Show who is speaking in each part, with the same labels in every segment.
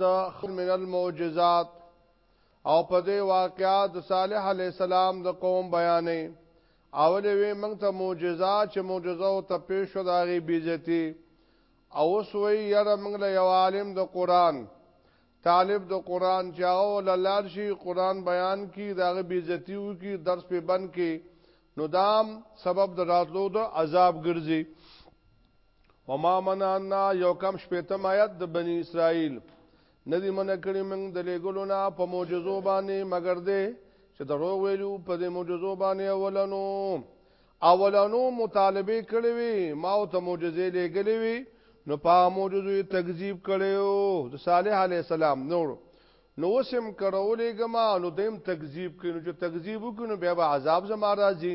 Speaker 1: من المعجزات او په دې واقعات د صالح علی السلام د قوم بیانې اولې وی موږ ته معجزه چې معجزه او ته پیښ شو دا غي بیزتی او سوی یره موږ له یو عالم د قران طالب د قران چې او لار شي قران بیان کی دا غي بیزتی و کی درس په بند کی نو دام سبب د راتلو د عذاب ګرځي وما منعنا یو کم شپیتم آیت د بنی اسرائیل ندی من کړی موږ د لګلو نه په معجزو باندې مگر دې چې درو ویلو په دې معجزو باندې اولنو اولنو مطالبه کړې وي ما او ته معجزې لګلې وي نو په معجزو تکذیب کړو د صالح علی السلام نور نو وسم کړولې ګما نو دیم تکذیب کینو چې تکذیب وکینو بیا به عذاب زما راځي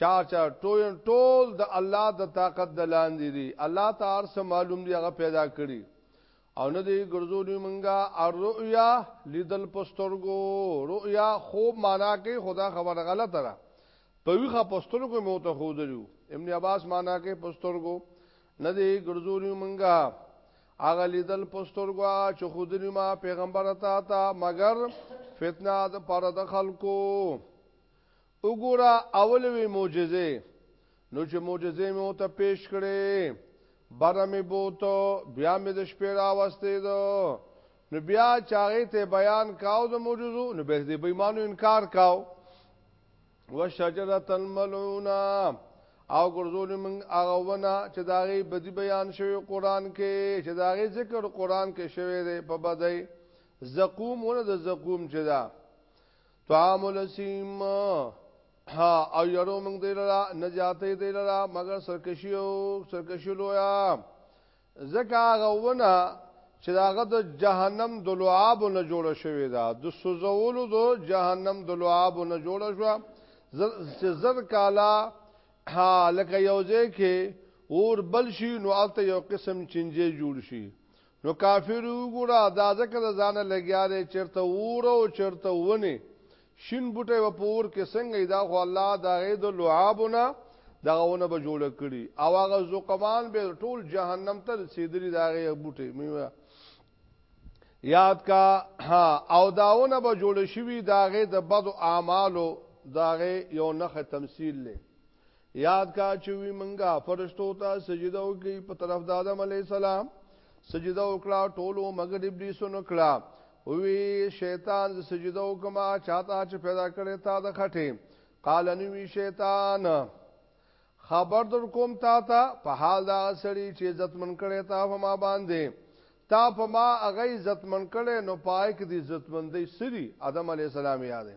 Speaker 1: چارچا ټوین ټول د الله د طاقت د لاندې دي الله ته ارس معلوم دی هغه پیدا کړی او نه دی ګرځولې مونږه الرؤیا لیدل پسترګو رؤیا خوب معنا کې خدا خبر غلطه ده په ویخه پسترګو مو ته خو دلیو ابن عباس معنا کې پسترګو نه دی ګرځولې مونږه هغه لیدل پسترګو چې خود ما پیغمبر ته تا مگر فتنه د پر د خلکو وګوره اول وی معجزه نو چې معجزه مې وته پیش کړې بره مې بوته بیا مې د شپې راوستې ده نو بیا چاغې ته بیان کاو د معجزو نو به دې بېمانو انکار کاو وشجره الملعونه او ګرځول من هغه ونه چې داغه بدی بیان شوی قران کې چې داغه ذکر قران کې شوی دی په بدی زقوم ونه د زقوم چې دا طعام الاسیم ها او یرو موږ دی لرا نجاتې دی لرا مگر سرکشی او سرکشی لویا زکه غوونه چې داغه د جهنم د لعاب نه جوړ شوی دا د سوزولو د جهنم د لعاب نه جوړ شو چې زر کالا ها لکه یوځه کې اور بل شي نو الته یو قسم چنجه جوړ شي نو کافر یې وګوره، دا ځکه له ځانه لګیا دی، چېرته اور او چېرته ونې، شین بوټی به په اور کې څنګه وي، دا خو الله د هغې د لعابو نه دغه ونه به جوړه کړي او هغه زقمان به ټول جهنم ته رسېدلي د هغې بوټی میوه یاد کا او داونه به جوړ شوي د هغې د بدو اعمالو د هغې یو نښه تمثیل دی یاد کا چې وی منګه فرشتو ته سجده وکي په طرف د آدم علی السلام سجده وکړه ټولو مگر ابلیس نو کړه وی شیطان ز سجده وکما چاته چې پیدا کړي تا د خټه قال نوی شیطان خبر در کوم تا ته په حال دا سړی چې عزت من کړي تا په ما باندې تا په ما هغه عزت من کړي نو پای کې دې عزت مندې سری آدم علی السلام یادې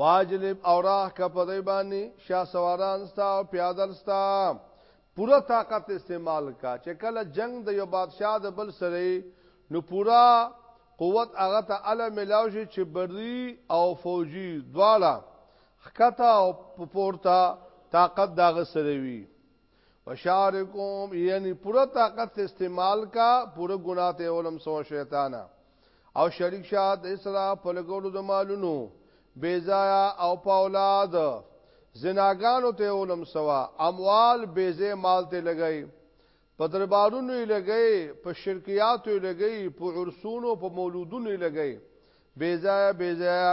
Speaker 1: واجلب او راه کا په دی باندې شاه سواران ستا او پیادل ستا پورا طاقت استعمال کا چې کله جنگ د یو بادشاہ د بل سره نو پورا قوت هغه ته ال ملاو شي چې بری او فوجي دواړه خکته او پورته طاقت داغه سره وي وشارکم یعنی پورا طاقت استعمال کا پورا گناہ ته علم سو شیطانا او شریک شاه د اسراف په لګولو د مالونو بیزایا او په اولاد زناګانو ته علم سوا اموال بیزه مال ته لګی په دربارونو یې لګی په شرکیاتو یې لګی په عرسونو په مولودونو یې لګی بیزایا بیزایا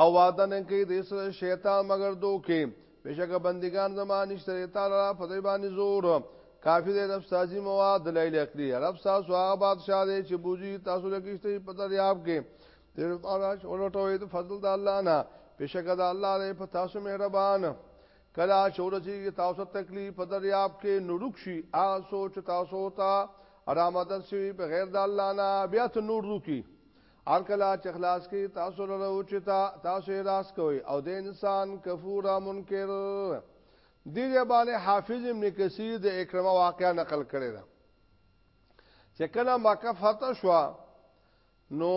Speaker 1: او وعده نه کوي د سره شیطان مگر دوکه بشک بندگان زما نشته تعالی را په دی باندې زور کافی دی رب سازی مواد دلایل عقلی رب ساز او هغه بادشاہ دی چې بوزي تاسو لکشته په دریاب کې د اراش اولټوي د فضل د الله نه بشک د الله دی په تاسو مهربان کلا شورسی تاسو تکلیف په دریاب کې نورک شي آ سوچ تاسو ته تا رامدد شوی بغیر د الله نه بیا ته نور روکی هر کله چې خلاص کی تاسو له اوچتا تاسو یې راس کوي او د انسان کفور منکر دې دې باندې حافظ ابن کثیر د اکرمه واقعا نقل کړی دا چې کله مکه فتح شو نو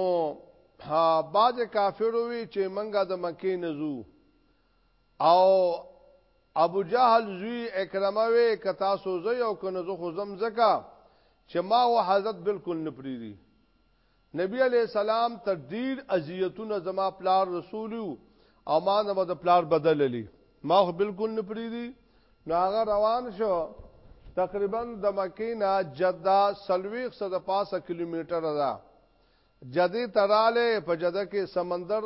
Speaker 1: ها باج کافر وی چې منګه د مکه نزو او ابو جهل زوی اکرمه وی کتا سوزه او کنه زو خزم زکا چې ما او حضرت بالکل نپریری نبی علیه السلام ته ډیر اذیتونه زما پلار رسولیو او ما نه د پلار بدل للی ما خو بالکل نه پریدي نو هغه روان شو تقریبا د مکې نه جده سلويخ سره د پاسه کیلومتر ده جده تراله په جده کې سمندر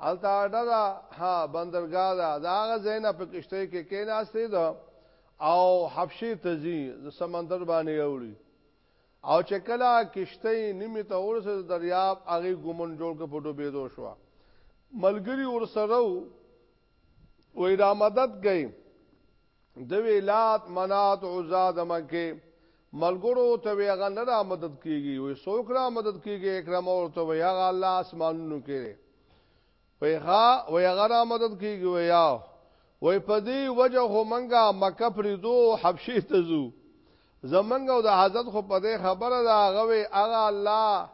Speaker 1: التاډه دا ها بندرګاه دا داغه زینا په کشته کې کیناسته ده او حبشي تزي د سمندر باندې اوري او چې کله کشته یې نیمې ته ورسه د دریاب هغه ګومن جوړ کړ په ډوبېدو شو ملګری ورسره وې را مدد گئی د ویلات منات عزا د مکه ملګرو ته وی هغه نه را مدد کیږي وې څوک را مدد کیږي اکرام ورته وی هغه الله اسمانونو کې وی ښا وی هغه را مدد کیږي وی یا وی په دې وجه خو منګه مکه پریدو حبشي ته ځو زمنګ او د حضرت خو په دې خبره دا غوي اغه الله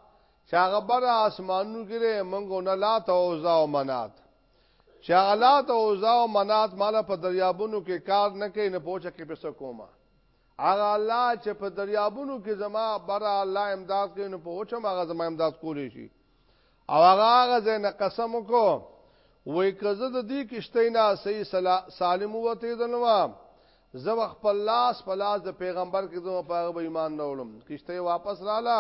Speaker 1: چاغه بر اسمانو ګره منګو نه لا ته او زاو منات چاغلات او زاو منات مال په دریابونو کې کار نه کوي نه پوهچ کې پس کومه اغه الله چې په دریابونو کې زما بر الله امداد کوي نه پوهچم اغه زما امداد کولی شي او هغه هغه ځای نه قسم وکړو وای کزه د دې کشته نه صحیح سالم وته دنوا زه خپل لاس په لاس د پیغمبر کې زما په هغه ایمان نه ولم کشته واپس رااله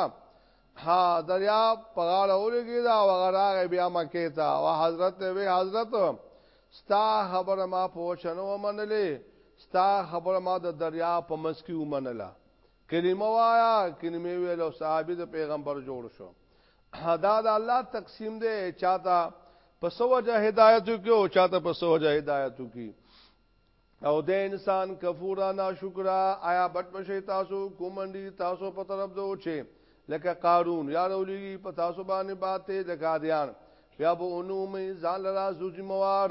Speaker 1: ها دریا په غاړه ولګی دا وغراغه بیا مکه ته او حضرت وی حضرت ستا خبره ما پوښنه ومنلې ستا خبره ما د دریا په مسکی ومنله کلمه وایا کلمه ویلو صحابي د پیغمبر جوړ شو دا د الله تقسیم دی چاته په سوجه هدایت کې او چاته په سوجه هدایت کې او د انسان کفورا ناشکرا آیا بټ بشي تاسو کومندي تاسو په طرف دوچه لکه قارون یا ولي په تاسو باندې باته د قادیان بیا به اونو مې ځان لرا زوځي موار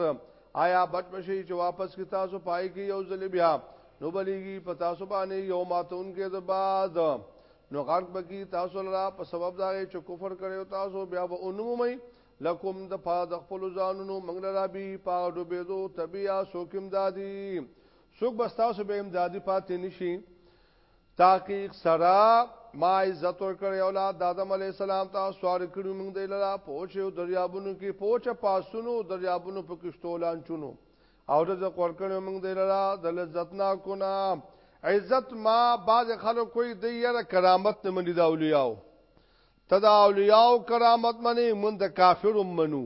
Speaker 1: آیا بچ بشي چې واپس کی تاسو پای کې یو ځل بیا نو بلیږي په تاسو باندې یو ماتون کې د بعد نو غرق بکی تاسو لرا په سبب دا چې کفر کړو تاسو بیا به اونو مې لکم د پا د خپل ځانونو منګل را بي پا ډوبېدو طبيعه سوکم دادي سوک بستاسو به امدادي پاتې نشي تحقیق سره ما عزت ورکړی اولاد د آدم علی السلام ته سوار کړی موږ دی لرا پوهچ او دریابونو کې پوهچ پاسونو او دریابونو په کشتو لانچونو او رزق ورکړی موږ دی لرا د لذت نا کو نا عزت ما باز خلک کوئی دی یره کرامت نه منی دا اولیاء تدا اولیاء کرامت منی مون د کافر منو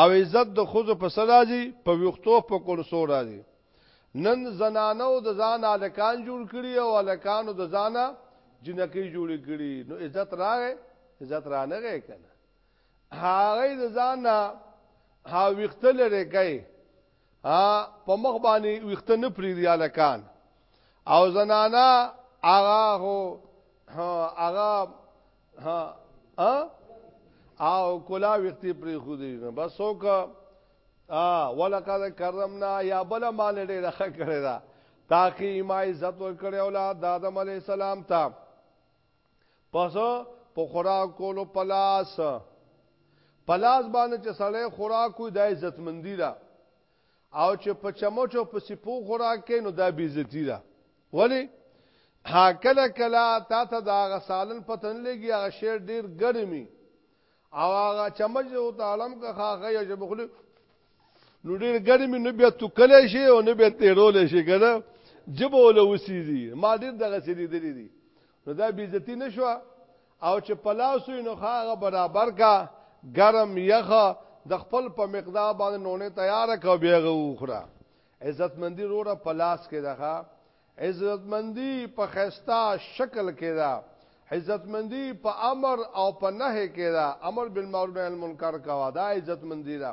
Speaker 1: او عزت د خزو په سر راځي په ویختو په کورسو راځي نن زنانو د ځان الکان جوړ کړي او الکانو د ځانه جنکی جوړ کړي نو عزت راغې عزت را نه غې کنه هغه د ځانه ها ویختل لري کوي ها په مخ باندې ویخته نه پری دی الکان او زنانا هغه هو هغه ها ا او کلا وختي پرې خو دی نه بس وک ا ولقد کرمنا یا بل مال ډېر ښه کړی دا تاکي ما عزت ور کړی اولاد د آدم علی السلام ته پس په خوراک کولو پلاس پلاس باندې چې سړی خوراک کوي د عزتمندی ده او چې په چمچ او په سپو خوراک کوي نو دا بیزتی ده ولی ها کله کله تا ته دا غسالن پتن لګي هغه شیر ډیر ګرمي او هغه چمچ او تعلم کا خاغه یې بخلی نو ډیر ګرمي نو بیا تو کله شي او نو بیا تیرول شي کنه جبول وسیږي ما ډیر دغه سړي دي نو دا بیزتی نشوه او چې په لاس وي نو ښه هغه برابر کړه، ګرم، یخ، د خپل په مقدار باندې نونې تیاره کړه او بیا هغه وخوره. عزتمندي وروره په لاس کې ده ښه، عزتمندي په ښایسته شکل کې ده، عزتمندي په امر او په نهې کې ده، امر بالمعروف نهی عن المنکر کوه دا عزتمندي ده.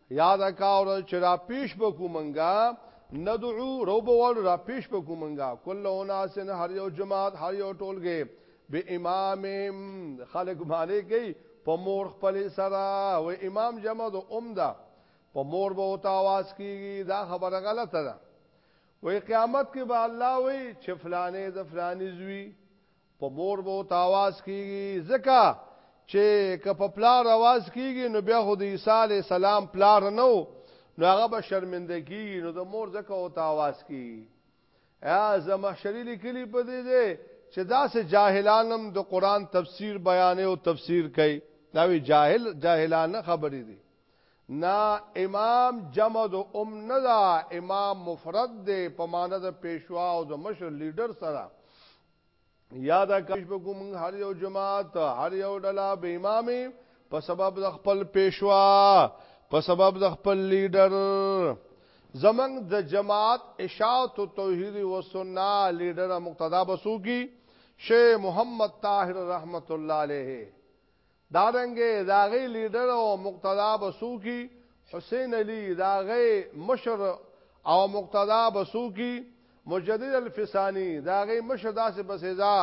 Speaker 1: یاد کا او چې را پیش بکو منګا ندعو روب ول را پیش بکو منګا کل اناسن هر یو جماعت هر یو ټولګه به امامهم خلق باندې کوي په مور خپل سره و امام جمع د ام دا په مور به وتا आवाज کیږي دا خبره غلطه ده وې قیامت کې به الله وې چې فلانه د فلانه زوی په مور به ورته اواز کېږي، ځکه چې که په پلار اواز کېږي، نو بیا خو د عیسی علیه السلام پلار نه و، نو هغه به شرمنده کېږي، نو د مور ځکه ورته اواز کېږي. ها، زمخشري لیکلي په دې ځای چې داسې جاهلان هم د قرآن تفسیر بیانوي او تفسیر کوي. دا وایي جاهل جاهلانه خبرې دي. نه، امام جمع د ام نه ده، امام مفرد دی، په معنی د پېشوا او د مشر، لیډر، سره. یاد کاش به کوم هر یو جماعت هر یو ډلا به امام په سبب د خپل پیشوا په سبب د خپل لیډر زمنګ د جماعت اشاعت توحید و سنت لیډر مقتدا بسو کی شیخ محمد طاهر رحمت الله علیه دارنګه د هغه لیډر او مقتدا به څوکي حسین علي د هغه مشر او مقتدا به څوکي مجدد الفسانی د هغه مشر داسې بسیزا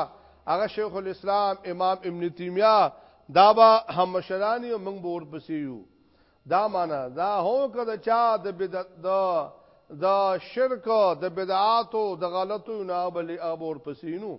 Speaker 1: هغه شیخ الاسلام امام ابن تیمیه دا به هم مشرانی او موږ به ورپسې یو دا معنا دا هو کده چا د بدعت د د شرک د بدعاتو د غلطو نه بلې ابور پسینو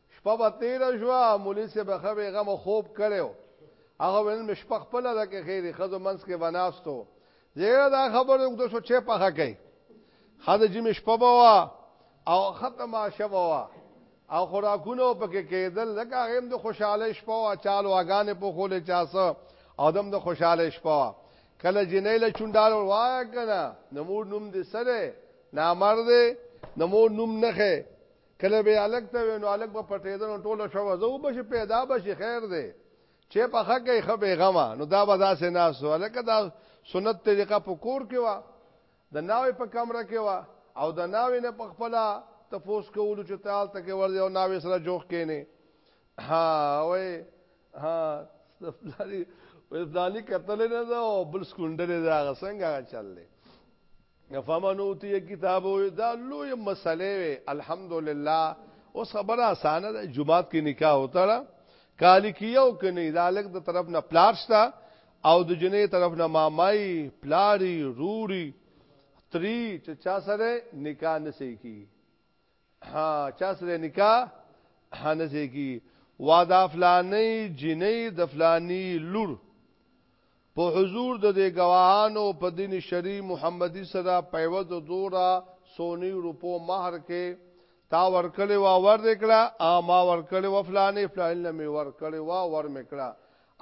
Speaker 1: شپه به تیره شوه، مولوي صاحب به ښه بېغمه خوب کړی و، هغه به نن مې شپه خپله ده که خیر د ښځو منځ کې به ناست و، زه یې دا خبره اوږده شوه چای پخه کړئ، ښه د جمعې شپه به وه او ښه تماشه به وه او خوراکونه به پکې کېدل، ځکه هغه هم د خوشحالۍ شپه وه، چا حلواګانې پخولې چا څه او دا هم د خوشحالۍ شپه وه، کله جینۍ له چونډال ور وایه که نه، د مور نوم دې څه دی؟ نامردې، د مور نوم نه ښیې؟ کله به الګ ته وینو الګ په پټېدنو ټوله شو زه وبش پیدا بشي خیر دی چې په خکه خه بیغمه نو دا به داسې ناسو الکه دا سنت طریقه په کور کې وا د ناوې په کمره کې وا او د ناوې نه په خپل تفوس کولو چې تال تک ور دی او ناوې سره جوخ کینې ها وای ها ستفلاري وې ځالي کتل نه دا او بل سکونډلې دا څنګه چل دی فمن اوتی کتاب او دا لوی مسلې وي الحمدلله اوس خبره اسانه ده جمعات کې نکاح وتره کالی کیو کني دا لګ د طرف نه پلار شته او د جنې طرف نه مامای پلاری روړي تری چې چا سره نکاح نسی کی ها چا سره نکاح هنه زیږي وادا فلانی جنې د فلانی لور په حضور د دې گواهانو په دین شری محمدي صدا پیوز دورا سونی روپو مہر کې تا ورکړې وا ور دکړه اما ورکړې وا فلانې فلانې نه می ورکړې وا ور میکړه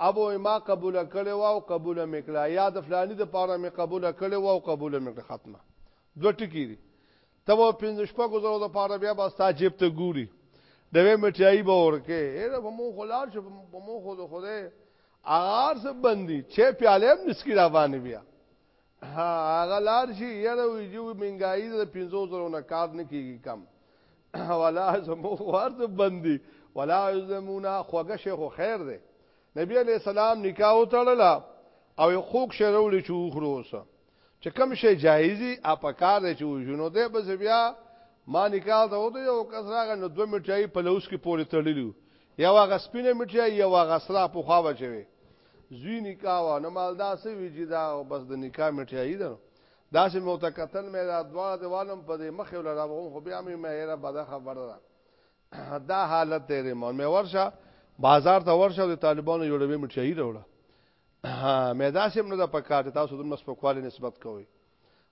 Speaker 1: ابو ما قبول کړې وا او قبول میکړه یا د فلانې د پاره می قبول کړې وا او قبول میکړه ختمه دوه ټکی دي ته به پنځه شپږو زرو لپاره بیا به ستا جیب ته ګوري دوی مټیایي به ورکې اېره په مونږ خو لاړ شو په مونږ خو د خدای اغار څه بندي چې پیاله هم نسکی را باندې بیا هغه لار شي یاره وي جو منګایي د 50 زرو نه کار نه کیږي کم ولا زمو ورته بندي ولا زمونا خوګه شي خو خیر دی نبی علی السلام نکاح وتړله او خوک شروع لچو خروسه چې کوم شی جایزي اپکار دی چې وژنو دی بس بیا ما نکاح ته وته یو کس راغی نو دوه میټیای په لوس کې پورې تړلیو یو هغه سپینه میټیای یو هغه سره په خوا بچوي زوی نکاح و نو مالدا سې ویجی دا بس د نکاح میټیای ده دا چې متکتل مې دا دوا د والم په دې مخ ولا راغون خو بیا مې مې را بده خبره ده دا حالت دی مون مې ورشه بازار ته ورشه د طالبانو جوړوي میټیای راوړه ها مې دا سم نه ده په کار تاسو د مس په کواله نسبت کوي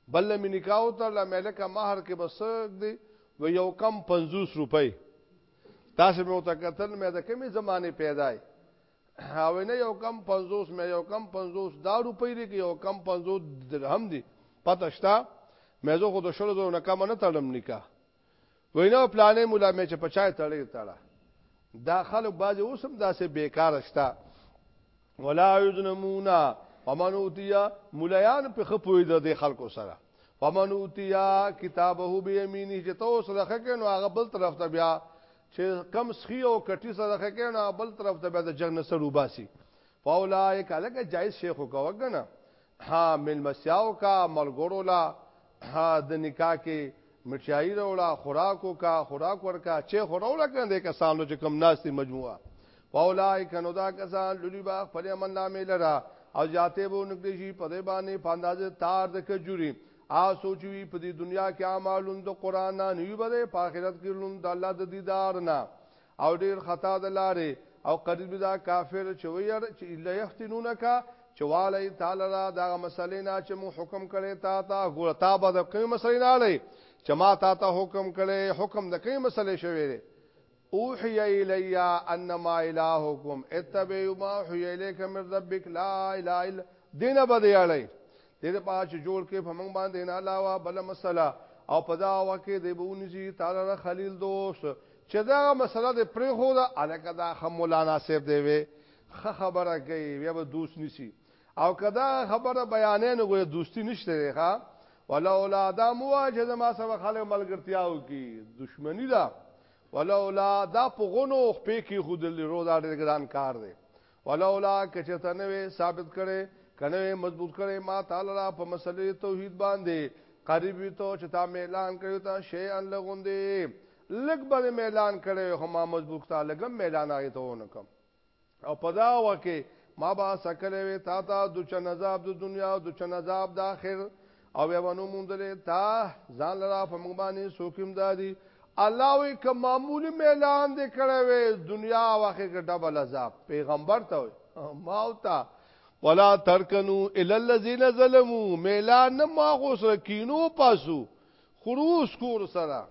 Speaker 1: بل مې نکاح تر لا ملک مہر کې بس دی و یو کم 50 روپۍ تاسو مې وته کتل مې د کومې زمانه پیدای او نه یو کم 50 مې یو کم 50 دا روپۍ دی کې یو کم 50 درهم دی پته شته مې زه خو د شلو زو نه کم نه تړم نکاح وینو پلانې مولا مې چې پچای تړې تړه دا خلک باز اوسم داسې بیکار شتا ولا یذنمونا ومن اوتیا مولایان په خپوی د خلکو سره ومن اوتیا کتابه به یمینه چې تو سره خکې نو هغه بل طرف ته بیا چې کم سخی او کټی سره خکې نو بل طرف ته بیا د جنگ سره وباسي فاولائک الک جایز شیخ وکوګنه ها ملمسیاو کا ملګرو لا ها د نکاح کې مټیای وروړه خوراکو کا خوراک ورکا چې خوروړه کړه د کسانو چې کم ناشتي مجموعه پاولای کنو دا کسان لولي با خپل امن نامې لرا او جاته وو نکړي شي په دې باندې پاندازه تار د کجوري آ سوچوي په دې دنیا کې اعمالون د قران نه نیو بده په آخرت کې لون د الله د دیدار نه او ډیر خطا د لارې او قریب دا کافر چې وير چې الا يفتنونک چې والی تعالی را دا مسلې نه چې مو حکم کړي تا تا ګور تا به د کوم مسلې نه لې چې ما تا ته حکم کړي حکم د کوم مسلې شوی دی اوحی الیا انما الہکم اتبعوا ما اوحی الیک من ربک لا اله الا دینه بده یړی دې د پاره چې جوړ کې په موږ باندې نه علاوه بل مسله او په دا وکه دې بونځي تعالی را خلیل دوست چې دا مسله دې پرې خو دا الکه دا خمولانا سیب دی وي خبره کوي بیا به دوست نسی او کدا خبره بیانې نه ګوې دوستی نشته ښا ولولا دا مواجه ما سره خلک ملګرتیاو کی دشمنی دا ولولا دا پغونو خپې کی خود لرو دا ډېر ګران کار دی ولولا کچته نه وي ثابت کړي کنه وي مضبوط کړي ما تعالی را په مسلې توحید باندې قریب وي ته چې تا اعلان کړو ته شی ان لغوندې لګ باندې اعلان کړي هم مضبوط تا لګم اعلان آی ته ونکم او پدا وکه ما با سکلې وي تا ته د چن عذاب د دنیا او د چن عذاب د آخر او بیا ونو موندلې تا ځان لرا په موږ باندې سوکیم دادی الله وی که معمولی میلان دې کړه وې دنیا واخه کې ډبل عذاب پیغمبر ته ما او تا ولا ترکنو ال الذين ظلموا میلان نه ما خو سره کینو پاسو خروس کور سره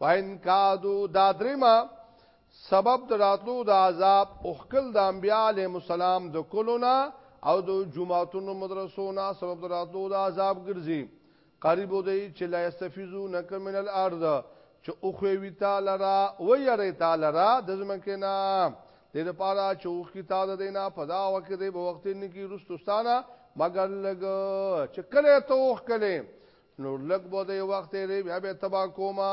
Speaker 1: وان کادو دادرما سبب د راتلو د عذاب اوښکل د انبیاء علیهم السلام د کلو نه او د جماعتونو مدرسو نه سبب د راتلو د عذاب ګرځي قریب دی چې لا استفیزو نک من الارض چې اوخوي وی تعالی را و یری تعالی را د زمکه نه د لپاره چې اوخ کی تعالی دینا پدا وخت دی په وخت نه کی رستوستانه مگر لګ چې کله ته اوخ کله نو لګ بو دی وخت دی بیا به تبا کوما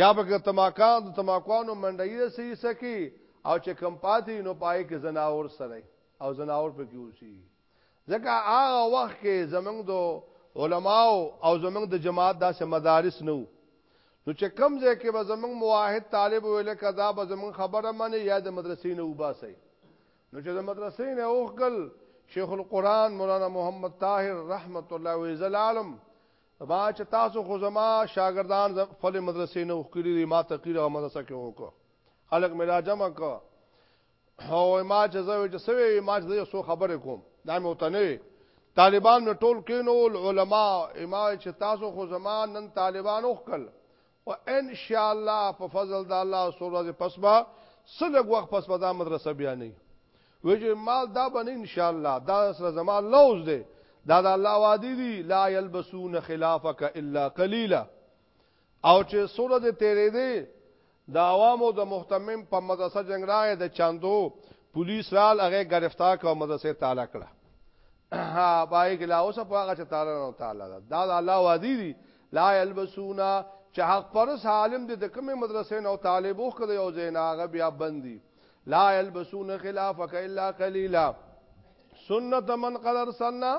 Speaker 1: یا به تماکان د تماکوانو منډی رسی سکی او چې کم پاتې نو پای کې زناور سره او زناور په کې اوسي ځکه هغه وخت کې زمنګ دو علماو او زمنګ د جماعت داسې مدارس نو نو چې کم ځای کې به زمنګ موحد طالب ویل کدا به زمنګ خبره منه یا د مدرسې نه وباسي نو چې د مدرسې نه اوخګل شیخ القرآن مولانا محمد طاهر رحمت الله وزلالم ما چې تاسو خو زما شاګردان خپل مدرسې نه وکړي دي ما تقریر او مدرسه کې وکړ خلک مې را جمع کړ او ما چې زه چې سوي ما چې یو څو خبرې کوم دا مې وته نه طالبان مې ټول کینول علما ما چې تاسو خو زما نن طالبان وکړل او ان شاء الله په فضل د الله او سور ورځې پس به سلګ وخت پس به دا مدرسه بیا نه وي چې مال دا بن ان شاء الله دا سره زما لوز دی دا د الله وادي دي لا يلبسون خلافك الا قليلا او چې سوره دې تیرې دي د عوامو د محتمم په مدرسه جنگ راغې د چاندو پولیس رال هغه گرفتار کړ مدرسې تعالی کړه ها بای ګلا اوس په هغه چې تعالی نو تعالی دا د الله وادي دي لا یلبسونا چې حق پرس عالم دې د کومې مدرسې نو طالب وخ کړي او زیناغه بیا بندي لا یلبسون خلافک الا قليلا سنت من قد ارسلنا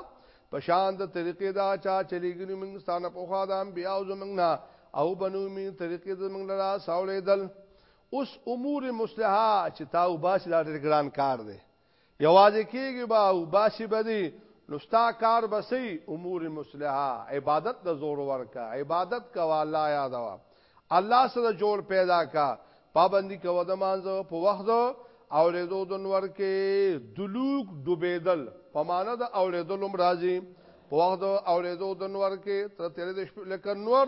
Speaker 1: پشان د طریقې دا چا چلیګنی موږ ستانه په خوا د انبیا او زمنګنا او بنو می طریقې زمنګ لرا ساولې دل اوس امور مصلحه چې تاو باش لا ډېر ګران کار دی یوازې کېږي به او باسي به دي نو ستا کار به سي امور مصلحه عبادت د زور ورکا عبادت کوا الله یادوا الله سره جوړ پیدا کا پابندي کوه د مانځه په وخت او ریدو د نور کې دلوک ډوبېدل په معنا د اورېدل هم راځي په وخت او ریدو د نور کې تر تیرې د شپې لکه نور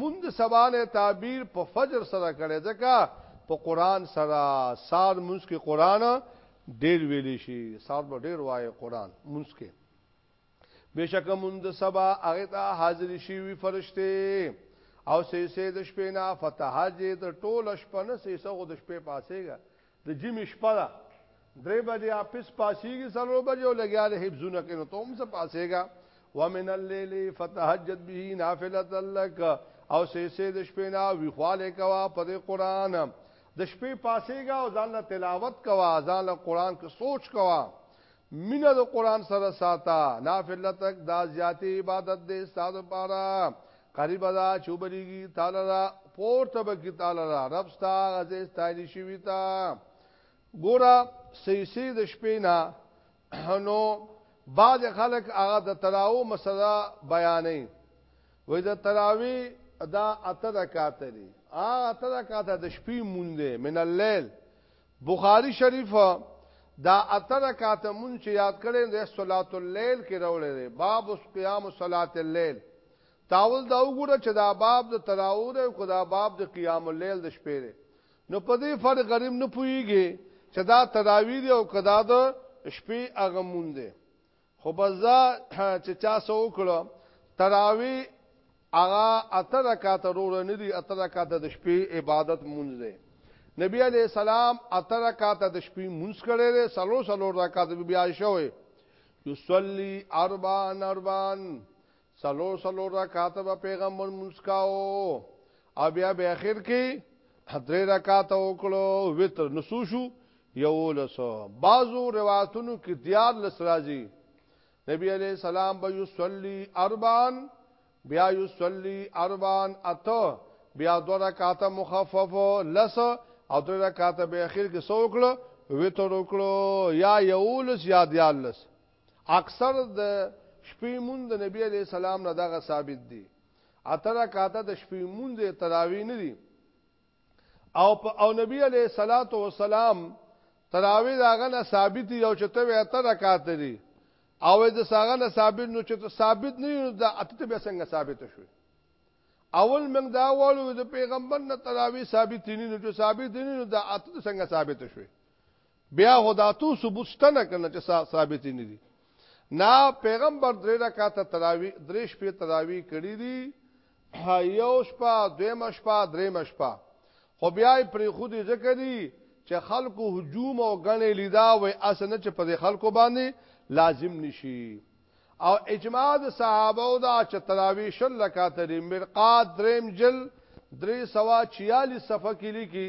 Speaker 1: مونږ د سبا نه تعبیر په فجر سره کړی ځکه په قران سره سار مونږ کې قران ډیر ویل شي سار به ډیر وایي قران مونږ کې بشک مونږ د سبا هغه ته حاضر شي وی فرشته او سې سې د شپې نه فتح جې د ټوله شپه نه سې سغه د شپې پاسېګا د جمعې شپه ده درې بجې اپس پاسیږي څلور بجې او لګیا د حفظونه کوي نو ته هم څه پاسېږه ومن الليل فتهجد به نافله لك او سې سې د شپې نه وی خواله کوا په قرآن د شپې پاسېږه او ځان له تلاوت کوا ځان له قرآن کې سوچ کوا مینه د قرآن سره ساته. نافله تک دا زیاتې عبادت دی ستا د پاره قریبه ده چې وبلیږي تا لره پورته به کړي تا لره رب ستا هغه ځای ستایلی شوي ته ګوره سیسې د شپې نه نو بعض خلک هغه د تراو مسله بیانې وې د تراوی دا اته رکعات دي هغه اته رکعات د شپې مونږ من الليل بخاری شریف دا اته رکعات مون چې یاد کړي د صلات الليل کې راوړل دي باب قیام صلات الليل تاول دا وګوره چې دا باب د تراور او خدا باب د قیام الليل د شپې دی نو په دې فرق غریم نه پويږي چې دا تراوی دی او خدا د شپې هغه مون دی خو بزا چې چا سو وکړو تراوی اغا اته رکعات رور نه دي اته رکعات د شپې عبادت مونږ دی نبی علی السلام اته رکعات د شپې مونږ کړي دي سلو سلو رکعات بیا شوې یصلی اربعن اربعن څلور څلور رکعات به پیغمبر مونږ کاو او بیا به اخر کې درې رکعات وکړو وتر نسو شو یو لسو بعضو روایتونو کې دیار لس راځي نبی علیہ السلام به یصلی اربعن بیا یصلی اربعن اته بیا دو رکعات مخفف لس او درې رکعات به اخر کې سو وکړو وتر وکړو یا یو لس یا دیار لس اکثر د شپې لمونځ د نبي علیه السلام نه دغه ثابت دي. اته رکعته د شپې لمونځ یې تراویح نه دي او په او نبی علیه الصلاۃ والسلام تراوی داغه نه ثابت یو چې ته وې ته رکعات لري او د ساغه نه ثابت نو چې ته ثابت نه یو دا اته به څنګه ثابت شوي اول موږ دا وایو د پیغمبر نه تراوی ثابت نه نو چې ثابت نه نو دا اته څنګه ثابت شوي بیا خو دا تو ثبوت شته نه کنه چې سا ثابت نه دي نا پیغمبر درې رکعاته تراوی درې شپې تراوی کړی دي یو شپه دویم شپه دریم شپه خو بیا پر خود ذکر دي چې خلکو هجوم او غنې لیدا وای اسنه چې په خلکو باندې لازم نشي او اجماع د صحابه او دا چې تراوی شل رکعاته لري مرقات دریم جل درې سوا 46 صفحه کې لیکي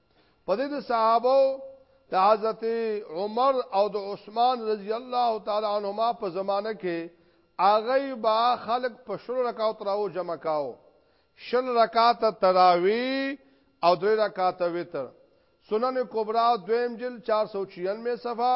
Speaker 1: په دې د صحابه د حضرت عمر او د عثمان رضی الله تعالی عنهما په زمانه کې اغه با خلق په شل رکعات راو جمع کاو شل رکعات تراوی او درې رکعات وتر سنن کبرا دویم جل 496 صفحه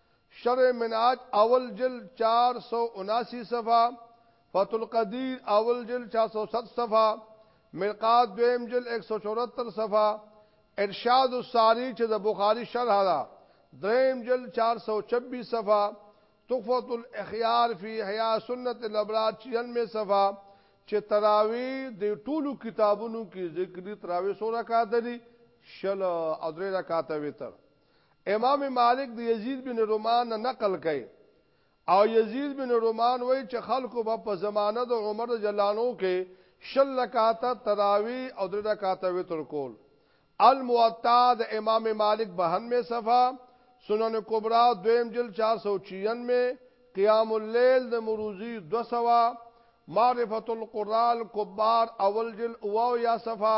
Speaker 1: شرح منهاج اول جلد چار سو اناسی صفحه فتح القدیر اول جلد چار سو ست صفحه مرقات دویم جلد ایک سو چورتر صفحه ارشاد الساری چې د بخاری شرح ده دریم جلد چار سو چبیس صفحه تخفت الاخیار فی حیاء سنت الابرار چیل میں صفحه چې تراوی د ټولو کتابونو کې ذکر دي تراوی سو رکعات دي شل او درې رکعات وتر امام مالک د یزید بن رومان نه نقل کوي او یزید بن رومان وایي چې خلکو به په زمانه د عمر جلانو کې شل رکعات تراوی او درې رکعات وتر کول الموطا د امام مالک بهن می صفه سنن کبرا دویم جل 496 قیام اللیل د مروزی 200 معرفت القرال کبار اول جل او یا صفه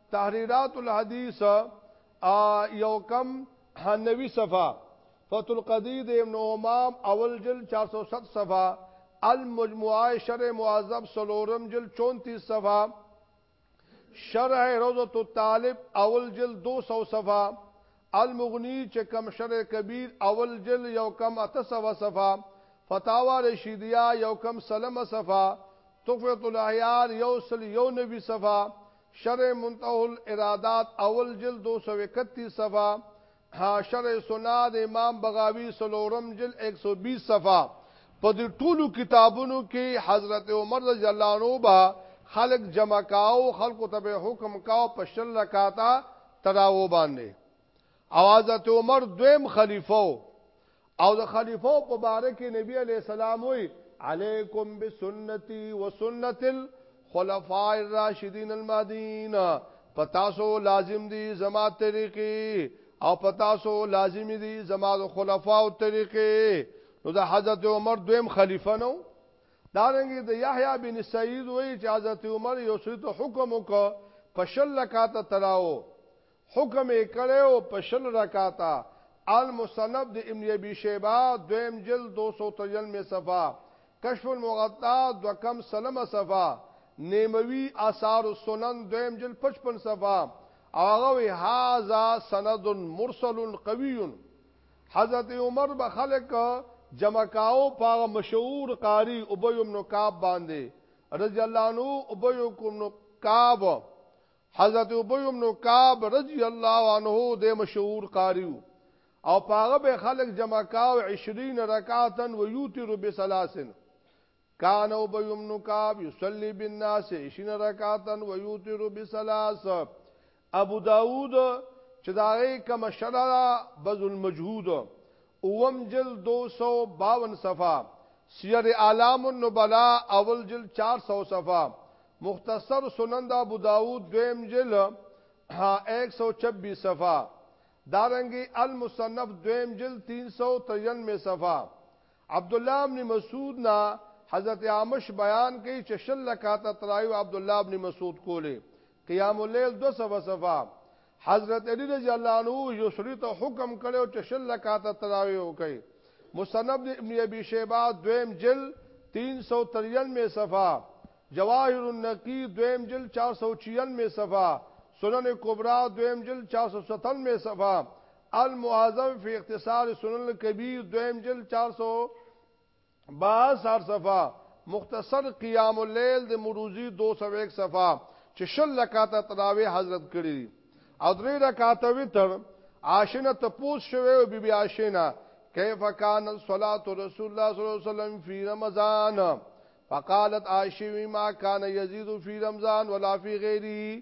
Speaker 1: تحریرات الحدیث یو کم نوی صفحه فتح القدیر د ابن امام اول جل 407 صفحه المجموعه شرح معذب سلورم جل 34 صفحه شرح روضه الطالب اول جل 200 صفحه المغنی چې کم شرح کبیر اول جل یو کم 800 صفحه فتاوا رشیدیه یو کم سلمه صفحه تحفه الاحیار یو سل یو نبی صفحه شرح منتهی الارادات اول جلد دو سو اکتیس صفحه، شرح سنة د امام بغاوی څلورم جلد ایک سو بیس صفحه، په دې ټولو کتابونو کې حضرت عمر رضی الله عنه به خلک جمع کاوه او خلکو ته به یې حکم کاوه په شل رکعته تراوو باندې. او حضرت عمر دویم خلیفہ او د خلیفہ په باره کې نبی علی السلام وی علیکم بسنتی وسنت الخلفاء الراشدین المهدیین پتاسو لازم دی زما طریقې او پتاسو لازم دی زما د خلفاء او طریقې نو د حضرت عمر دویم خلیفہ نو دارنګ د دا یحیی بن سعید وی چې حضرت عمر یو څه حکم وکړ په شل لکاته تراو حکم يې کړی وو په شل رکعته، المصنف د ابن ابي شيبه دويم جلد دوه سوه تريل مې صفحه، کشف المغطا دوه کم سلمه صفحه، نيموي آثار السنن دويم جلد پچپن صفحه او هغه وي هذا سند مرسل قوي حضرت عمر به خلک جمع کاوه په هغه مشهور قاري ابي بن کعب باندې رضي الله عنه ابي بن کعب حضرت ابی بن کعب رضی الله عنه د مشهور قاری وو او پاغه به خلق جمع کاو 20 رکعتا و یوتر بسلاسن کان ابی بن کعب یصلی بالناس 20 رکعتا و یوتر بسلاس ابو داوود چې داغه کما شرع بذل مجهود اووم جلد دوه سوه باون صفحه، سیر اعلام النبلاء اول جلد چار سوه صفحه، مختصر سنن د ابوداؤد دویم جلد ایک سوه چبیس صفحه، دارنګه المصنف دویم جلد تین سوه ترینوے صفحه، عبدالله بن مسعود نه حضرت اعمش بیان کوي چې شل رکعته تراویح عبدالله بن مسعود کولې، قیام اللیل دو سوه صفا حضرت علی رضی الله عنه یو سړی ته حکم کړو چې شل رکعات تراوی وکړي مصنف د ابن ابي شيبه دویم جل 393 صفه جواهر النقی دویم جل 496 صفه سنن کبرا دویم جل 497 صفه المعظم فی اختصار سنن الکبیر دویم جل 400 با سار صفا مختصر قیام اللیل د مروزی 201 صفا چې شل رکعاته تراوی حضرت کړی او درې رکعاته وتر عاشنه تپوس شوه او بیبي عاشنه کیف کان صلات رسول الله صلی الله علیه وسلم فی رمضان فقالت عائشه ما کان یزيد فی رمضان ولا فی غیره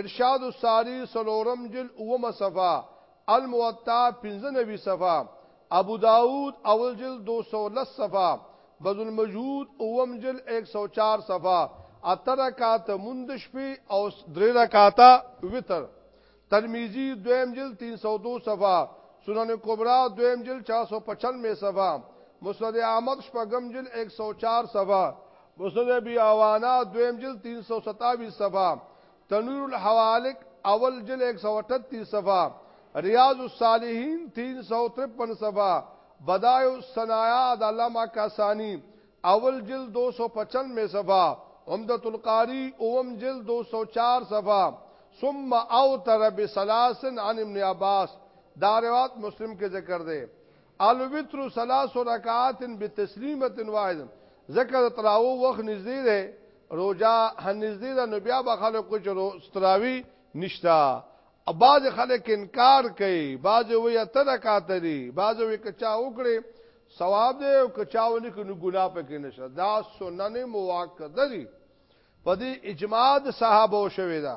Speaker 1: ارشاد الساری څلورم جلد اوومه صفحه، الموطا پنځه نوي صفحه، ابوداؤد اول جلد دوه سوه او لس صفحه، بذلمجهود اووم جلد ایک سوه او چار صفحه، اته رکعته مونځ د شپې او درې رکعته وتر، ترمذی دویم جلد تین سوه او دوه صفحه، سنن کبری دویم جلد چار سوه او پچانوې صفحه، مسند احمد شپږم جلد ایک سوه او چار صفحه، مسند ابي اوانا دویم جلد 327 صفحه تنویر الحوالق اول جلد 138 صفحه ریاض الصالحین 353 صفحه بدایع الصنایا د علامه کاسانی اول جلد 295 صفحه عمدۃ القاری اوم جلد 204 صفحه ثم اوتر بسلاسن عن ابن عباس دا روایت مسلم کې ذکر دی الوتر ثلاث رکعات بتسلیمه واحده ذکر تراو وخت نږدې ده روجا هنځدې ده نو بیا به خلکو چرو ستراوی نشتا بعض خلک انکار کوي بعض وی اتر رکعات دي بعض وی کچا وکړي ثواب دی او کچاونه کې نو ګناه پکې نشه دا سنن مواقته دي په دې اجماع د صحابه شوی دا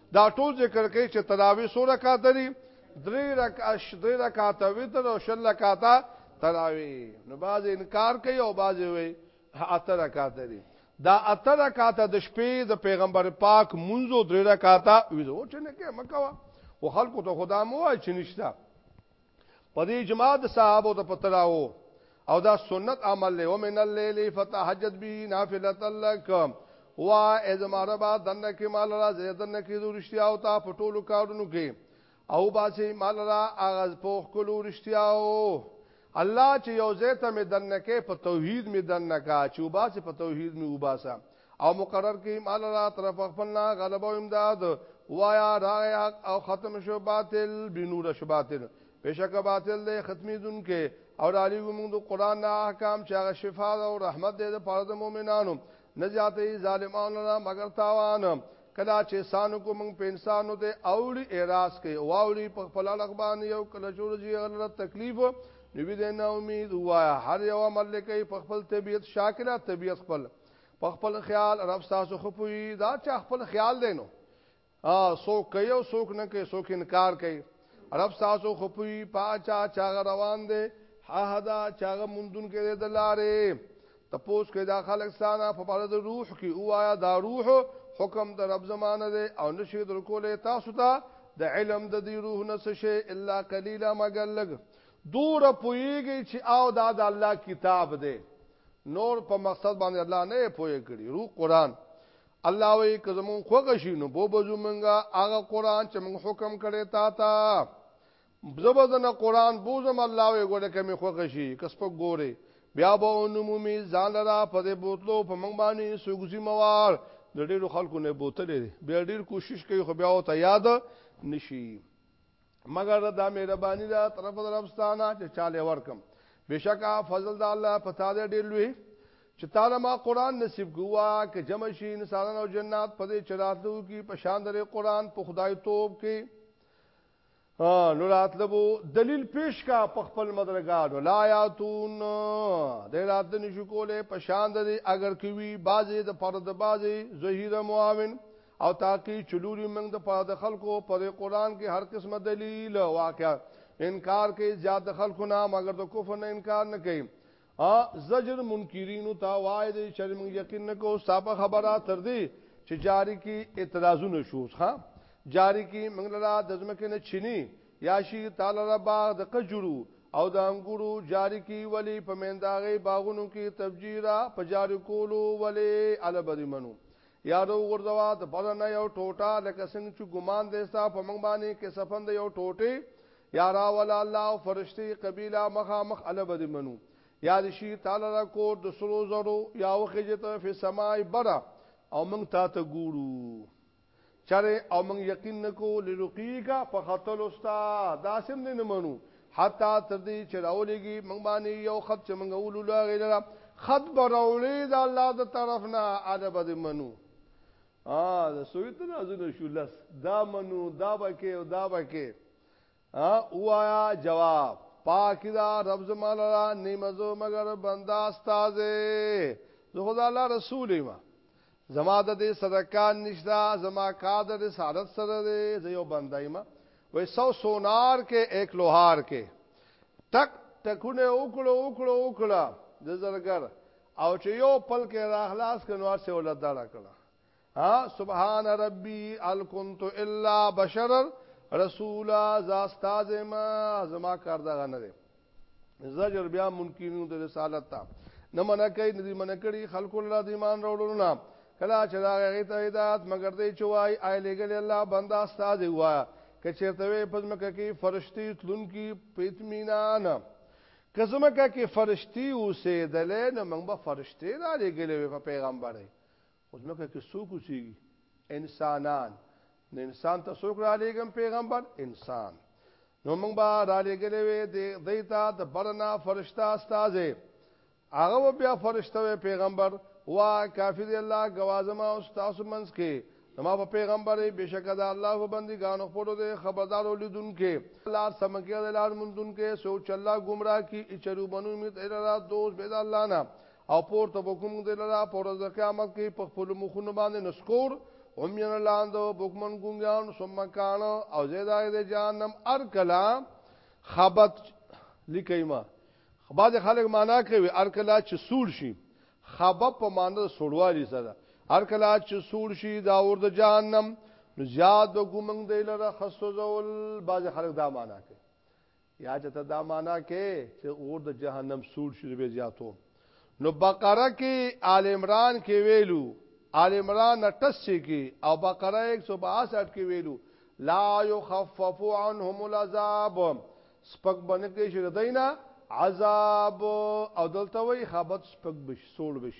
Speaker 1: دا ټول ذکر کوي چې تراوی سو رکعات لري درې رکعات درې رکعات وتر او شل رکعات تراوی نو باز انکار کوي او باز وي اته رکعات لري دا اته رکعات د شپې د پیغمبر پاک منځو درې رکعات ویزو چې نه کې مکوا او خلکو ته خدا مو وای چې نشتا په دې اجماع د صحابه ته پته راو او دا سنت عمل له ومن الليل فتهجد به نافله لك وا ازما ربا دنه کې مال را زیدنه کې زورشتیا او تا پټولو کارونو کې او باسي مال را اغاز پوخ کولو رشتیا او الله چې یو زیته مې دنه کې په توحید مې دنه کا چې وباسي په توحید مې وباسه او مقرر کړي مال را طرف خپلنا غلبه او امداد وایا راغی حق او ختم شو باطل بنور شو باطل بشک باطل دی ختمی دن کې او را لګو موږ د قران نه احکام چې هغه شفا او رحمت دی د پاره د مؤمنانو نه زیاتې ظالمانو نه مگر تاوان کلا چې سانو کو موږ په انسانو ته اوړي اعتراض کوي او اوړي په خپل لغبان یو کله جوړ جي غلره تکلیف نو دې نه امید وایا هر یو عمل کوي په خپل طبيعت شاکره طبيعت خپل په خپل خیال رب تاسو خپوي دا چې خپل خیال دینو ا سو کوي او سوک نه کوي سوک انکار کوي رب تاسو خپوي پاچا چا روان دي حدا چا مندون کې د لارې تپوس کې دا خلک سانا په بار د روح کې اوایا دا روح حکم د رب زمانه دي او نشي در کولې تاسو ته د علم د دې روح نه څه شي الا قليلا مگر لګ دوره پوهیږی چی او دا د الله کتاب دی نور په مقصد باندې الله نه پوهه کړی رو قران الله وی که زمون خوښ شي نو بو بزو منګه هغه قران چې موږ حکم کړی تا ته زبردن قران بوزم الله وی ګوره کمی خوښ شي کس په ګوره بیا به نمومي ځان لرا په دې بوتلو په منګ باندې سوګزي موار د ډیرو خلکو نه بوتلې بیا ډیر کوشش کوي خو بیا او ته یاد نشي مگر دا مهرباني ده طرف در افستانه چې چاله ورکم بشکا فضل د الله پتا دې ډېر لوی چې تعالی ما قران نصیب کوه چې جمع شي انسانان او جنات په دې چراتلو کې په شان درې قران په خدای توپ کې نو راتلبو دلیل پیش کا په خپل مدرګاډو لا یاتون د رات نشو کوله په شان د اگر کوي بازي د فرد بازي زهیر معاون او تاکي چلولي موږ د پاره د خلکو پر قران کې هر قسمه دلیل واقعا انکار کوي زیات د خلکو نه مګر د کفر نه انکار نه کوي ا زجر منکرین تا وای دې چې موږ یقین نه کو صاحب خبره تر دې چې جاری کی اعتراضونه شو ها جاری کی موږ لا د ځمکې نه چینی یا شي تعالی را باغ د قجرو او د انګورو جاری کی ولی په منداغه باغونو کې تفجیرا په جاری کولو ولی البری منو یاد وګرځوا د بدن نه یو ټوټه لکه څنګه چې ګمان دې ستا په موږ باندې کې سفن د یو ټوټه یا را ولا الله او فرشتي قبيله مخا مخ ال بد منو یا د شي تعالی را کو د سرو زرو یا وخجت فی سمای برا او موږ تا ته ګورو چره او موږ یقین نکو لرقی کا په خطل استا داسم نه منو حتا تر دې چې راولېږي موږ باندې یو خط چې موږ ولولو هغې لره خط به راولې د الله د طرف نه هغه به دې منو د سوی تنازونه شو لس دا منو دا بکې او دا بکې اوایا جواب پاک دا رب زمان را نیمزو مگر بنده استازه زه خدا الله رسول ما زما د دې سره کار نشته زما کار د رسالت سره دی زه یو بنده یم وای سو سونار کې ایک لوهار کې ټک ټکونه وکړو وکړو وکړه د زرګر او چې یو پل کې را خلاص کړي نو سه ولدا دړه کړه ها سبحان ربي ال كنت الا بشر رسولا ز استاد ما زما کار دغه نه زجر بیا منکرینو د رسالت ته نه منع کوي نه دي منع کړي خلق الله د ایمان راوړلو نه کله چې دا غي ته هدایت مگر دی چې وای آی لګل الله بندا استاد وایا که چیرته وي پزمکه کې فرشتي تلونکي پیتمینان کزمکه کې فرشتي اوسېدلې نو موږ به فرشتي را لګلې په پیغمبري خو ځمکه کې څوک اوسېږي؟ انسانان. نو انسان ته څوک را لېږم پیغمبر؟ انسان. نو موږ به را لېږلې وې دی ته د برنا فرشته استاذې هغه و بیا فرشته وې پیغمبر وا کافی دی الله گوازما او تاسو منس کې نو ما په پیغمبر بشک دا الله په بندګانو خپل دې خبردار ولیدون کې الله سمکه د لار مندون کې سوچ الله گمراه کی چرو بنو می تیرا دوست بيد الله نه او پورته بکوم دی لرا پر ورځ قیامت کې په خپل مخونو باندې نسکور هم ین لاند بکمن ګونګان ثم کان او زیدا دی جهنم ار کلا خبت لیکایما بعض خلک معنا کوي ار کلا چې سول شي خبب په معنا سړوالی سره ار کلا چې سول شي دا ور د جهنم زیاد بکوم دی لرا خصو زول بعض خلک دا معنا کوي یا چې ته دا معنا کې چې اور د جهنم سوړ شي به زیاتو نو بقره کې آل عمران کې ویلو آل عمران 88 کې او بقره 162 کې ویلو لا يخفف عنهم العذاب سپک باندې کې شي ردینا عذاب او دلته وی خبرت سپک بش سوړ بش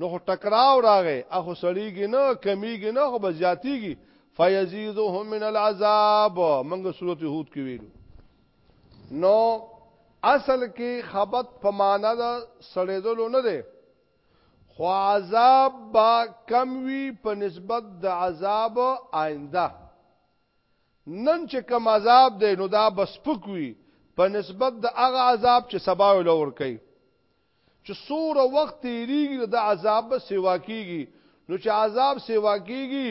Speaker 1: نو خو ټکراو راغی اخو سړیږي نه کمیږي نه خو بزیاتیږي فیزیدهم من العذاب منګه صورت یهود کې ویلو نو اصل کې خبت په معنا د سړیدلو نه دی خو عذاب با کم وی په نسبت د عذاب آینده نن چې کم عذاب دی نو دا بسپک وی په نسبت د هغه عذاب چې سبا ولور کوي چې څومره وخت تیریږي نو د عذاب به سیوا کیږي نو چې عذاب سیوا کیږي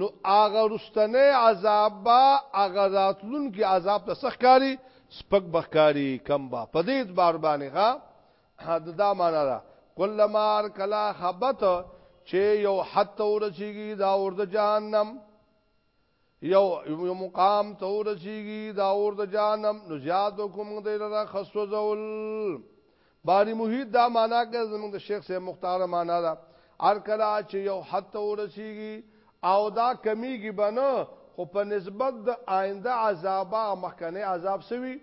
Speaker 1: نو هغه رستنه عذاب با هغه راتلون کې عذاب ته سخکاری سپک بخکاری کم با په دې اعتبار باندې ښا د دا معنا را کله مار کلا خبت چې یو حتی ورچیږي دا اور د جهنم یو یو مقام ته ورسیږي دا اور د جانم نو زیاد کوم د لره خصو زول باری محیط دا معنا کې زموږ د شیخ سے مختار معنا دا ار کلا چې یو حد ته ورسیږي او دا کمیږي بنه خو په نسبت د آینده عذاب مخکنه عذاب سوي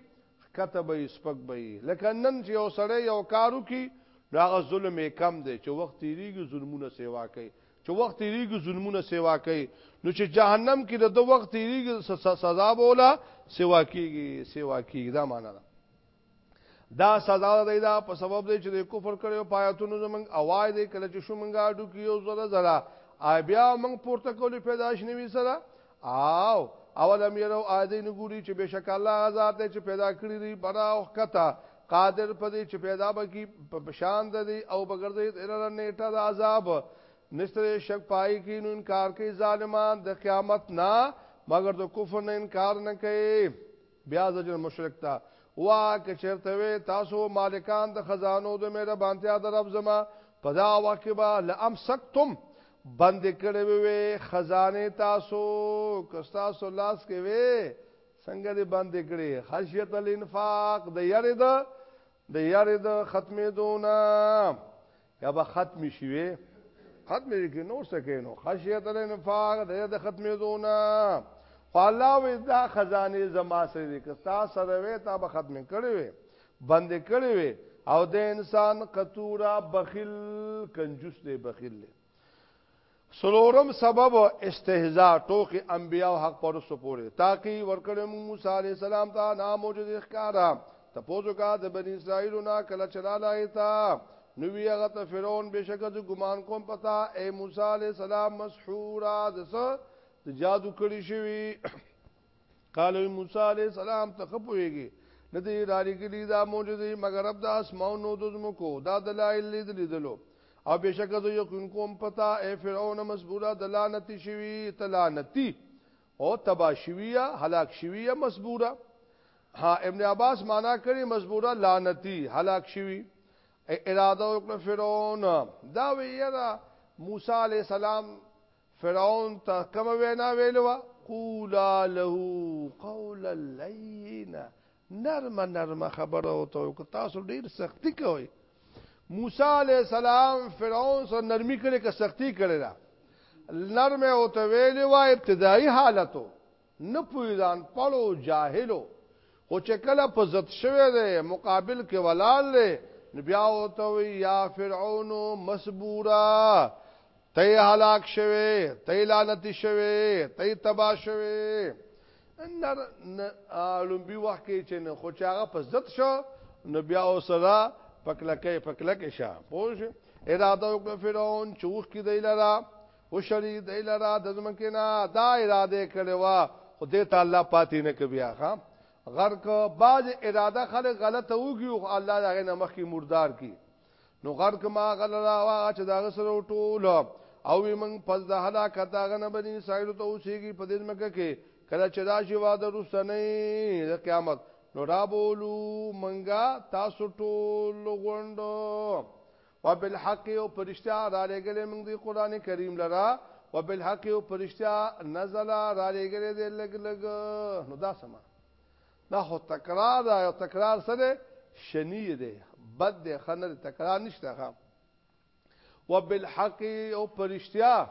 Speaker 1: کته به سپک به لکه نن چې یو سړی یو کارو کی دا غ ظلم کم دی چې وخت تیریږي ظلمونه سیوا کوي چې وخت تیریږي ظلمونه سیوا کوي نو چې جهنم کې د دوه وخت تیریږي سزا بولا سیوا کیږي سیوا کیږي دا معنا ده دا سزا ده دا په سبب دی چې د کفر کړو پایتونو زمنګ اوای دی کله چې شومنګا ډو کیو زړه زړه آی بیا موږ پورته کولې پیدائش نوي سره او اولم يرو آدي نګوري چې بشک الله غزاد چې پیدا کړی دی بنا او کته قادر پدې چې پیدا بکی په شان دی او بغرزې اله نیټه د عذاب نشتره شک پای کې نو انکار کوي ظالمان د قیامت نه مگر د کفر نه انکار نه کوي بیا زجر مشرک ته وا که چرته وي تاسو مالکان د خزانو د مېره بانتیا د رب زما په دا وخت کې به لام سکتم بند کړي وي خزانه تاسو کستا سو لاس کې وي څنګه دې بند کړي خشیت الانفاق د یری د د یری د ختمې دونه یا به ختم شي وي ختم شي نو سکینو خشیت الانفاق د ختم زونه فالله وې دا خزانه زما سره دي که تا سره وې تا به ختم کړي وي بند کړي وي او د انسان قطورا بخیل کنجوس دی بخیل دی څلورم سبب استهزاء ټوکی انبیاء حق پرستو پورې تاکي ورکړې موږ موسی عليه السلام ته نا معجزه ښکارا ته پوزو کا د بنی اسرائیل نا کله چراله ایتا نو وی هغه ته فرعون بشکه د ګمان کوم پتا اے موسی علی السلام مسحورا دسه د جادو کړی شوی قال موسی علیہ السلام ته خپويږي ندی را لګلی دا معجزه مگر رب د اسمانو د زمکو دا دلایل لیدلو او بشک زه یقین کوم پتا اے فرعون مسبوره دلانتی شوی تلانتی او تبا شویه هلاک شویه مسبوره ها ابن عباس معنا کړي مسبوره لعنتی هلاک شوی اراده وکړه فرعون دا ویرا موسی علی السلام فرعون ته کومه وینا ویلو وا قولا له قولا لینا نرمه نرمه خبره او ته کو تاسو ډیر سختی کوئ موسی علی السلام فرعون سره نرمي کړي که سختی کړي را نرمه او ته ویلو وا ابتدایي حالتو نه پوهی ځان پړو جاهلو خو چې کله په زت شوی دی مقابل کې ولال دی نو بیا وته وی یا فرعون مسبورا تی هلاک شوی تی لعنتی شوی تی تبا شوی ان لومبي وخت کې چې نه خو چې هغه په زت شو نو بیا وسره پکلکې پکلکې شه پوه اراده وکړه فرعون چوخ کې دی لرا وشړي د لرا د زمکه نه دا اراده کړي وا خو دې ته الله پاتې نه کوي ها غرق باز اراده خلک غلطه وږي او الله دغه نمخ کې مردار کی نو غرق ما غلرا وا چې داغه سره ټول او موږ پس د هلاکت داغه نه بني سایل ته اوسېږي په دې مکه کې کله چې راشي واده رسنه د قیامت نو را بولو منګه تاسو ټول غوندو و بالحق او په رښتیا رالېږلې موږ دې قرآن کریم لره و بالحق او په رښتیا نزل رالېږلې دې لږ لږ نو دا سمه دا خو تکرار دا یو تکرار سره شنی دی بد دی خنر تکرار نشته ها وبالحق او پرشتیا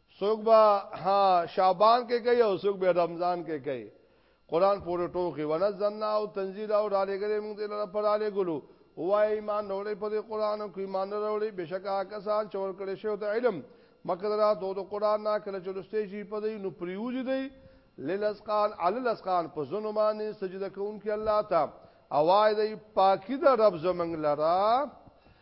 Speaker 1: څوک به ها شعبان کې کوي او څوک به رمضان کې کوي قران پورې ټوخي ونزلنا او تنزيل او را لګلې موږ دې لپاره پر علی ګلو وای ایمان اورې په دې قران او ایمان اورې بشکا کسان چور کړي شو ته علم مقدره دو د قران نه کله چلوستې شي په دې نو پریوځي دی للاسقان علی الاسقان په زونو باندې سجده کوونکی الله ته اوای دی پاکی د رب زمنګ لرا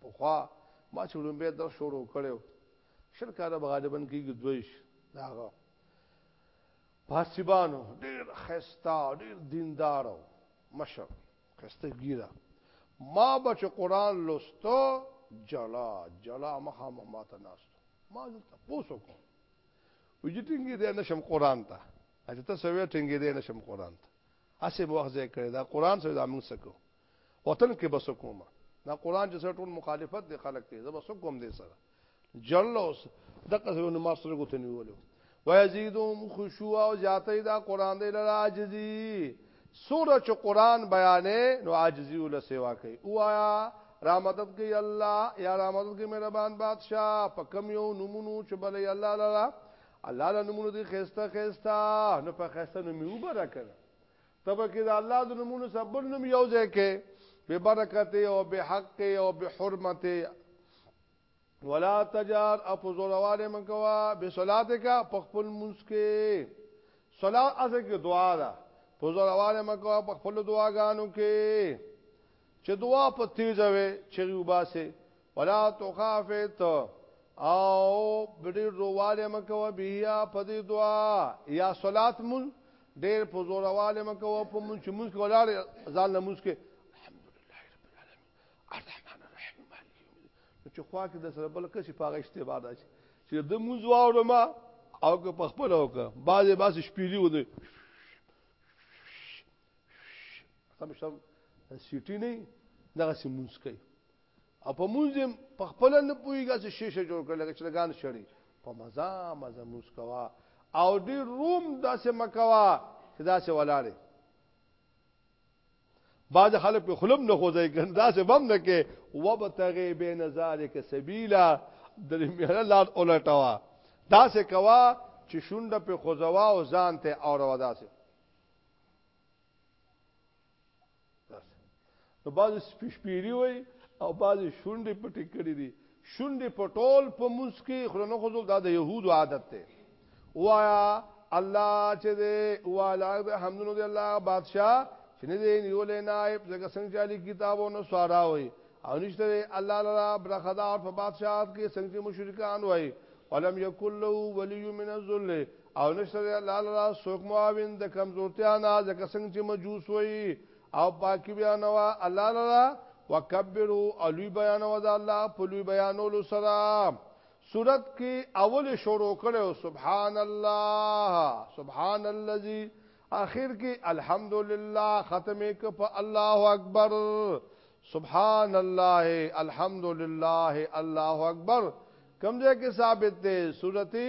Speaker 1: پخوا ما چې لومبی درس شروع کړی و شل کاله به غالبا کېږي دوه ویشت د هغه پاسیبانو ډېر ښایسته ډېر دیندار و مشر ښایسته ګیره ما به چې قرآن لوستو جلا جلا مخامخ ما ته ناستو ما زه تپوس وکړم وجه ټینګې دی نه شم قرآن ته چې ته سوی ټینګې دی نه شم قرآن ته هسې به وخت ځای کړی دا قرآن سره دا موږ څه کوو وطن کې بس کومه دا قران چې ټول مخالفت دي خلک ته زب سو کوم دي سره جلوس دغه یو نو ماستر غوته نیولو ويزيدهم خشوع او زیاتې دا قران دی لرا عاجزي سوره چې قران بیانې نو عاجزي ول سیوا کوي وایا را مدد کوي الله یا را مدد کوي مهربان بادشاہ په کم یو نمونو چې بلې الله لرا الله له نمونو دي خيسته خيسته نو په خيسته نو میو برکړه ته به کې د الله د نومونو سره بل نوم یو ځای کې به برکت او به حق او به حرمت ولا تجار افزورواله من کوا به صلات کا پخپل منس کې صلات اسه کې دعا ده فزورواله من کوا پخپل دعاګانو کې چې دعا په تیز وي چې وباسه ولا تخافت او بډیر رواله مکو بیا په دې دعا یا صلات مون ډیر په زور رواله مکو په مون چې مون کولاړ ځان له موس کې الحمدلله رب العالمین الرحمن الرحیم مالک یوم الدین چې خوا کې د سره بل کسي پاغه اشتباه ده چې د مون زواړو ما او که په خپل او که بعضې باس شپېلی و دی سم سم سیټی نه دغه سیمونس کوي او په مونږ په خپل نه پويګه چې شیشه جوړ کړل لکه چلګان شړي په مزه مزه موس کوا او ډیر روم داسې مکوا چې داسې ولاړې بعض خلک په خلم نه خوځي ګن داسې بم نه کې وبتغي بین ذالک سبیلا د میره لار اولټوا داسې کوا چې شونډه په خوځوا او ځان ته اوروا داسې نو بعض سپیشپیری وي او بعض شونډې پټې کړې دي شونډې په ټول په موس کې خلنو خو دا د يهودو عادت دی وایا الله چې دې والا د حمدونو دی الله بادشاہ چې نه دې نیولې نائب ځکه څنګه چې علي کتابونو سوارا وي او نشته الله لرا برخدار په بادشاہت کې څنګه مشرکان وي ولم یکل ولي من الذل او نشته دی الله لرا سوک معاون د کمزورتیا نه ځکه څنګه چې مجوس وي او پاکي بیانوا الله لرا وکبرو الوی بیانوا د الله په لوی بیانولو سره صورت کې اول شروع کړو سبحان الله سبحان الذي اخر کې الحمدلله ختمه ک په الله اکبر سبحان الله الحمدلله الله اکبر کمزه کې ثابت ده سورتي